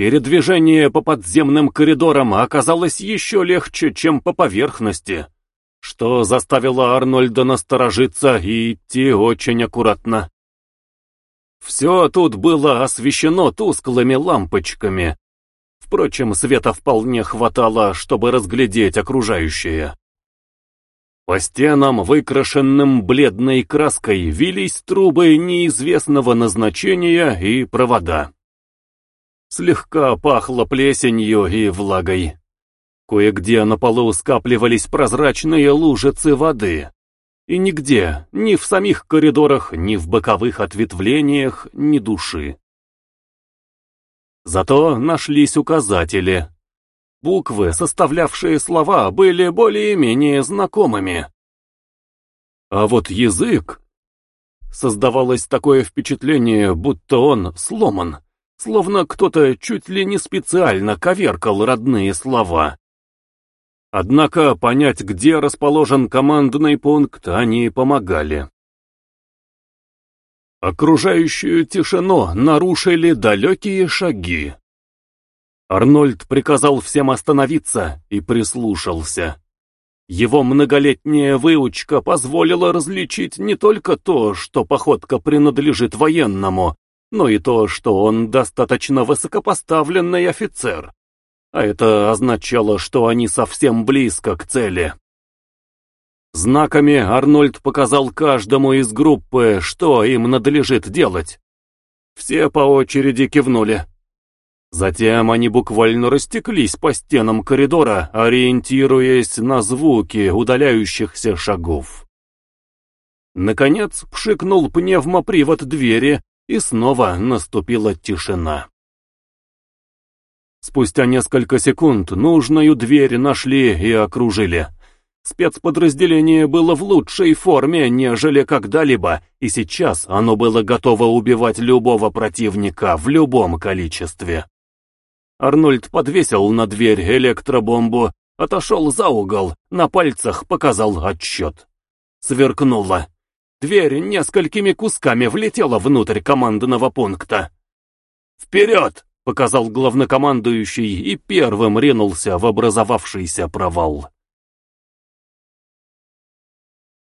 Передвижение по подземным коридорам оказалось еще легче, чем по поверхности, что заставило Арнольда насторожиться и идти очень аккуратно. Все тут было освещено тусклыми лампочками. Впрочем, света вполне хватало, чтобы разглядеть окружающее. По стенам, выкрашенным бледной краской, вились трубы неизвестного назначения и провода. Слегка пахло плесенью и влагой. Кое-где на полу скапливались прозрачные лужицы воды. И нигде, ни в самих коридорах, ни в боковых ответвлениях, ни души. Зато нашлись указатели. Буквы, составлявшие слова, были более-менее знакомыми. А вот язык... Создавалось такое впечатление, будто он сломан, словно кто-то чуть ли не специально коверкал родные слова. Однако понять, где расположен командный пункт, они помогали. Окружающую тишину нарушили далекие шаги. Арнольд приказал всем остановиться и прислушался. Его многолетняя выучка позволила различить не только то, что походка принадлежит военному, но и то, что он достаточно высокопоставленный офицер а это означало, что они совсем близко к цели. Знаками Арнольд показал каждому из группы, что им надлежит делать. Все по очереди кивнули. Затем они буквально растеклись по стенам коридора, ориентируясь на звуки удаляющихся шагов. Наконец пшикнул пневмопривод двери, и снова наступила тишина. Спустя несколько секунд нужную дверь нашли и окружили. Спецподразделение было в лучшей форме, нежели когда-либо, и сейчас оно было готово убивать любого противника в любом количестве. Арнольд подвесил на дверь электробомбу, отошел за угол, на пальцах показал отсчет. Сверкнуло. Дверь несколькими кусками влетела внутрь командного пункта. «Вперед!» — показал главнокомандующий и первым ринулся в образовавшийся провал.